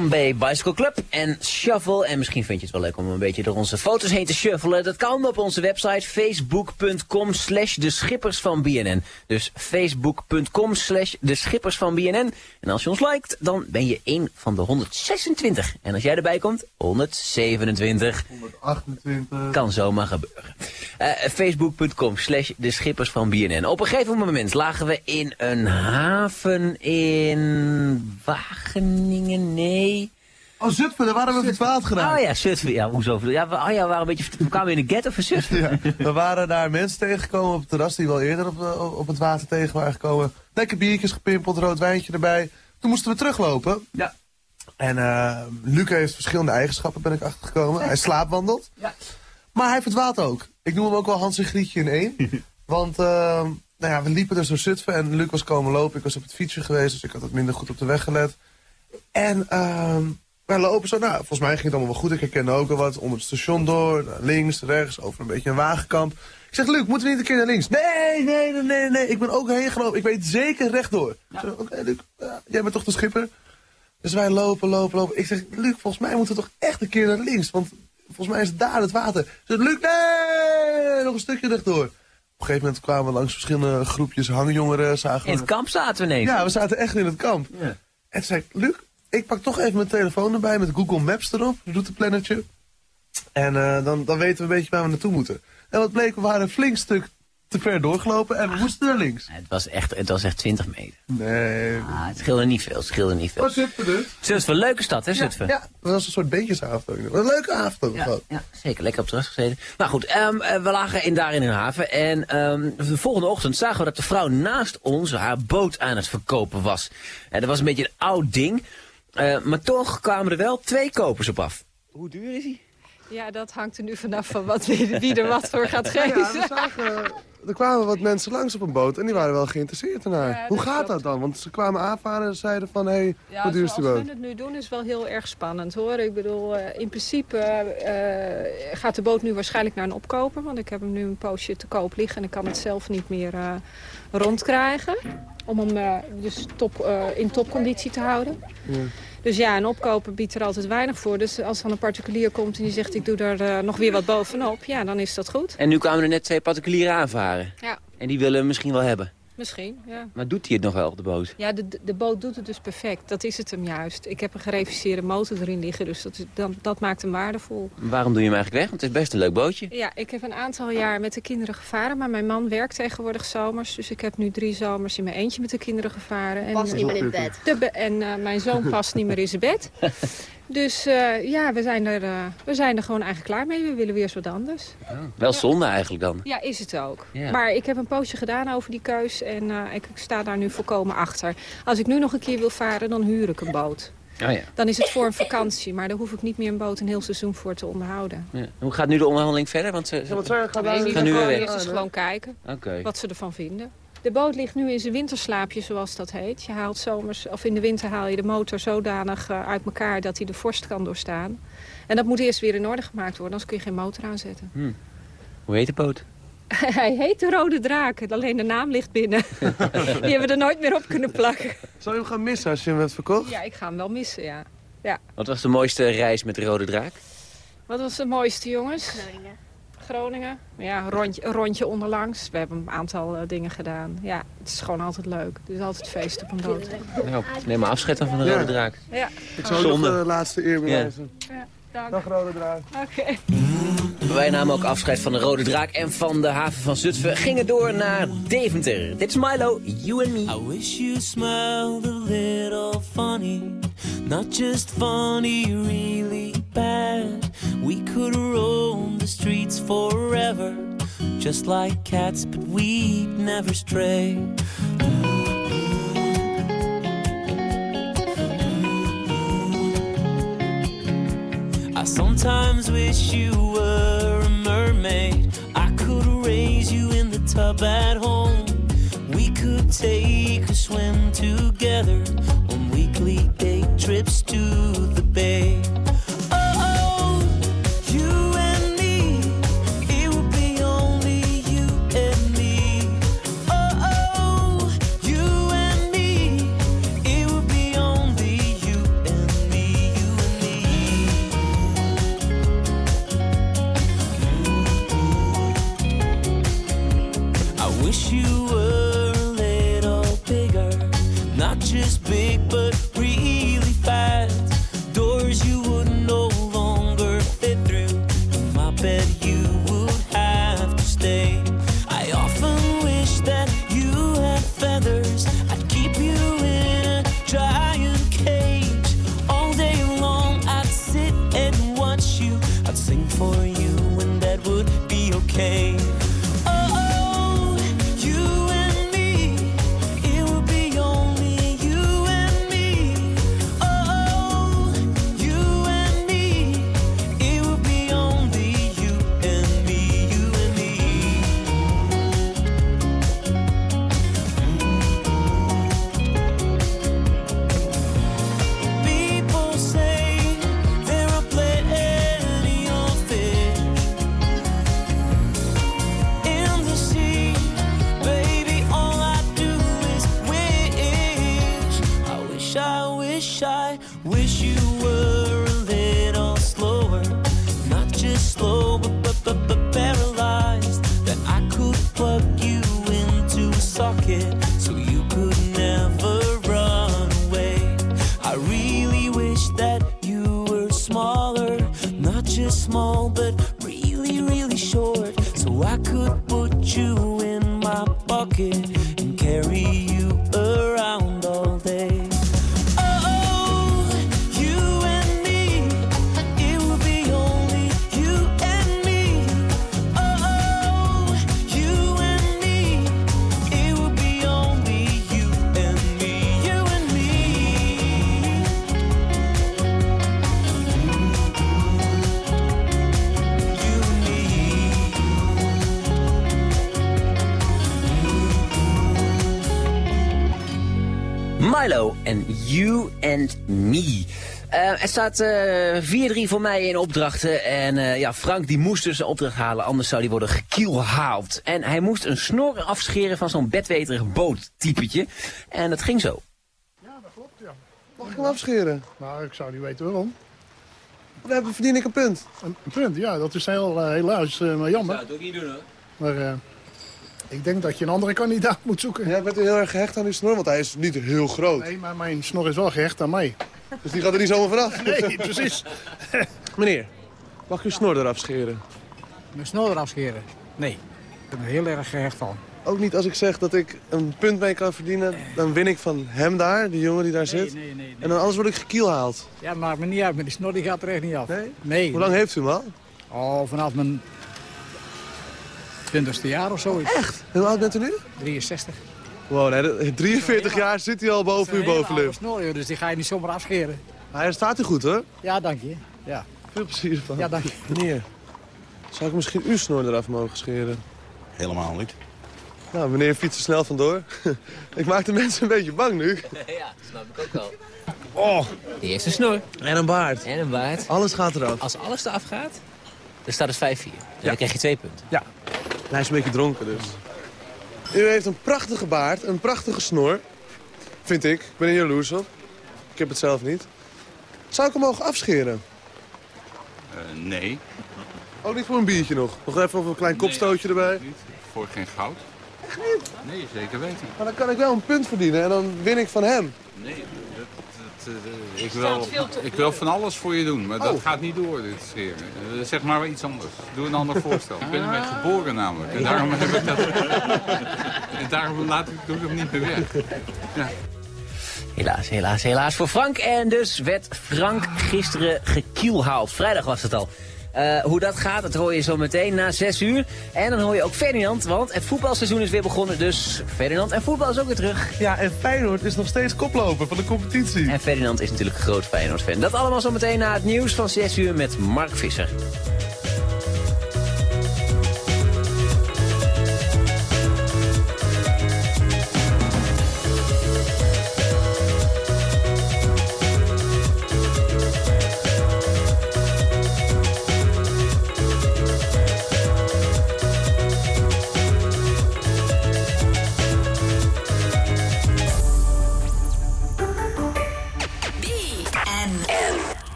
Bombay Bicycle Club en Shuffle. En misschien vind je het wel leuk om een beetje door onze foto's heen te shuffelen. Dat kan op onze website facebook.com slash de schippers van BNN. Dus facebook.com slash de schippers van BNN. En als je ons liked, dan ben je een van de 126. En als jij erbij komt, 127. 128. Kan zomaar gebeuren. Eh, Facebook.com slash de schippers van BNN. Op een gegeven moment lagen we in een haven in Wageningen. Nee. Oh, Zutphen, daar waren we verdwaald geraakt. Oh ja, Zutphen. Ja, hoezo? Ja, we, oh ja, we waren een beetje, we kwamen in de ghetto van Zutphen. Ja, we waren daar mensen tegengekomen op het terras die wel eerder op, op het water tegen waren gekomen. Lekker biertjes gepimpeld, rood wijntje erbij. Toen moesten we teruglopen. Ja. En eh Luca heeft verschillende eigenschappen, ben ik achtergekomen. Hij slaapwandelt. Ja. Maar hij verdwaalt ook. Ik noem hem ook wel Hans en Grietje in één. Want eh, nou ja, we liepen dus door Zutphen en Luc was komen lopen. Ik was op het fietsje geweest, dus ik had het minder goed op de weg gelet. En ehm, wij lopen zo, nou, volgens mij ging het allemaal wel goed. Ik herkende ook al wat, onder het station door, naar links, rechts, over een beetje een wagenkamp. Ik zeg, Luc, moeten we niet een keer naar links? Nee, nee, nee, nee, nee, ik ben ook heen gelopen. Ik weet zeker rechtdoor. Zeg, Oké, Luc, ja, jij bent toch de schipper? Dus wij lopen, lopen, lopen. Ik zeg, Luc, volgens mij moeten we toch echt een keer naar links. Want volgens mij is het daar het water. Ze Luc, nee, nog een stukje rechtdoor. Op een gegeven moment kwamen we langs verschillende groepjes hangjongeren. Zagen In het kamp zaten we ineens. Ja, we zaten echt in het kamp. Ja. En toen zei ik, Luc, ik pak toch even mijn telefoon erbij met Google Maps erop, een routeplannertje. En eh, dan, dan weten we een beetje waar we naartoe moeten. En wat bleek, we waren een flink stuk te ver doorgelopen en we moesten naar links. Het was echt, het was echt 20 meter. Nee. Ah, het scheelde niet veel, het scheelde niet veel. Wat Zutphen dus? Zutphen, leuke stad hè, Zutphen? Ja, dat was een soort beetjesavond ook. Een leuke avond ook. Ja, ja, zeker. Lekker op terug gezeten. Nou goed, ehm, eh, we lagen in, daar in een haven. En ehm, de volgende ochtend zagen we dat de vrouw naast ons haar boot aan het verkopen was. En dat was een beetje een oud ding. Eh, maar toch kwamen er wel twee kopers op af. Hoe duur is hij? Ja, dat hangt er nu vanaf van wat, wie, er wat voor gaat Ja, geven. ja, we zagen, er kwamen wat mensen langs op een boot en die waren wel geïnteresseerd ernaar. Ja, Hoe dat gaat dat dan? Want ze kwamen aanvaren en zeiden van, hé, hey, Ja, wat duur is die zoals boot? we het nu doen is wel heel erg spannend hoor. Ik bedoel, eh, in principe eh, gaat de boot nu waarschijnlijk naar een opkoper. Want ik heb hem nu een poosje te koop liggen en ik kan het zelf niet meer eh, rondkrijgen. Om hem eh, dus top, eh, in topconditie te houden. Dus ja, een opkoper biedt er altijd weinig voor. Dus als dan een particulier komt en die zegt ik doe er eh, nog weer wat bovenop. Ja, dan is dat goed. En nu kwamen er net twee particulieren aanvaren. Ja, En die willen we misschien wel hebben. Misschien. Ja. Maar doet hij het nog wel de boot? Ja, de, de boot doet het dus perfect. Dat is het hem juist. Ik heb een gereviseerde motor erin liggen, dus dat, is- dat, dat maakt hem waardevol. Waarom doe je hem eigenlijk weg? Want het is best een leuk bootje. Ja, ik heb een aantal jaar met de kinderen gevaren, maar mijn man werkt tegenwoordig zomers. Dus ik heb nu drie zomers in mijn eentje met de kinderen gevaren. En, Past niet meer in bed. De en eh, mijn zoon past niet meer in zijn bed. Dus eh, ja, we zijn, er, eh, we zijn er gewoon eigenlijk klaar mee. We willen weer eens wat anders. Wel zonde eigenlijk dan. Ja, is het ook. Ja. Maar ik heb een poosje gedaan over die keus en eh, ik sta daar nu volkomen achter. Als ik nu nog een keer wil varen, dan huur ik een boot. Oh ja. Dan is het voor een vakantie, maar daar hoef ik niet meer een boot een heel seizoen voor te onderhouden. ja. Hoe gaat nu de onderhandeling verder? Want ze, ze- Nee, die gaan nu weer gaan weg. eens gewoon kijken wat ze ervan vinden. De boot ligt nu in zijn winterslaapje, zoals dat heet. Je haalt zomers, of in de winter haal je de motor zodanig eh, uit elkaar dat hij de vorst kan doorstaan. En dat moet eerst weer in orde gemaakt worden, anders kun je geen motor aanzetten. Hm. Hoe heet de boot? Hij heet de Rode Draak, alleen de naam ligt binnen. Die hebben we er nooit meer op kunnen plakken. Zou je hem gaan missen als je hem hebt verkocht? Ja, ik ga hem wel missen, ja. ja. Wat was de mooiste reis met de Rode Draak? Wat was het mooiste, jongens? Groningen. Groningen. Ja, een rondje, een rondje onderlangs. We hebben een aantal eh, dingen gedaan. Ja, het is gewoon altijd leuk. Het is altijd feest op een boot. Nou, neem maar afscheid van de Ja. Rode Draak. Ja. Ik zou nog de laatste eer bewijzen. Ja, dank. Dag Rode Draak. Oké. Wij namen ook afscheid van de Rode Draak en van de haven van Zutphen. Gingen door naar Deventer. Dit is Milo, You and Me. I wish you smiled a little funny. Not just funny, really bad. We could roam the streets forever. Just like cats, but we'd never stray. I sometimes wish you were a mermaid. I could raise you in the tub at home. We could take a swim together het staat eh 4-3 voor mij in opdrachten. En eh, ja, Frank die moest dus een opdracht halen, anders zou die worden gekielhaald. En hij moest een snor afscheren van zo'n bedweterig boottypetje. En dat ging zo. Mag ik hem afscheren? Nou, ik zou niet weten waarom. Dan heb- verdien ik een punt. Een, een punt, ja, dat is heel, eh, helaas eh, maar jammer. dat doe ik niet doen hoor. Maar eh, ik denk dat je een andere kandidaat moet zoeken. Jij bent heel erg gehecht aan die snor, want hij is niet heel groot. Nee, maar mijn snor is wel gehecht aan mij. Dus die gaat er niet zomaar vanaf? Nee, precies. Meneer, mag ik uw snor eraf scheren? Mijn snor eraf scheren? Nee, ik ben er heel erg gehecht van. Ook niet als ik zeg dat ik een punt mee kan verdienen, dan win ik van hem daar, die jongen die daar zit. nee, nee, En dan anders word ik gekielhaald. Ja, maakt me niet uit, maar die snor die gaat er echt niet af. Nee? Nee. Hoe lang heeft u hem al? Oh, vanaf mijn twintigste jaar of zoiets. Echt? Hoe oud bent u nu? 63. Wow, nee, de- 43 jaar zit hij al boven uw bovenlip. snor, joh, dus die ga je niet zomaar afscheren. Maar hij staat u goed hoor. Ja, dank je. Ja. Veel plezier van. Ja, dank je. Meneer, zou ik misschien uw snor eraf mogen scheren? Helemaal niet. Nou, meneer fietst er snel vandoor. ik maak de mensen een beetje bang nu. ja, snap ik ook wel. Oh. Die heeft een snor. En een baard. En een baard. Alles gaat eraf. Als alles eraf gaat, dan staat het 5-4. En dan krijg je twee punten. Ja. Hij is een beetje dronken dus. U heeft een prachtige baard, een prachtige snor. Vind ik. Ik ben er jaloers op. Ik heb het zelf niet. Zou ik hem mogen afscheren? Eh, nee. Ook niet voor een biertje nog. Nog even voor een klein kopstootje erbij. Niet. Voor geen goud. Echt niet? Nee, zeker weten. Maar dan kan ik wel een punt verdienen en dan win ik van hem. Nee, ik, wil, ik wil van alles voor je doen, maar dat Oh. gaat niet door, dit scheren. Eh, zeg maar iets anders. Doe een ander voorstel. Ik ben ermee geboren namelijk. En daarom heb ik dat... en daarom laat ik, doe ik hem niet meer weg. Ja. Helaas, helaas, helaas voor Frank. En dus werd Frank gisteren gekielhaald. Vrijdag was het al. Eh, hoe dat gaat, dat hoor je zo meteen na 6 uur. En dan hoor je ook Ferdinand, want het voetbalseizoen is weer begonnen. Dus Ferdinand en voetbal is ook weer terug. Ja, en Feyenoord is nog steeds koploper van de competitie. En Ferdinand is natuurlijk een groot Feyenoord-fan. Dat allemaal zo meteen na het nieuws van 6 uur met Mark Visser.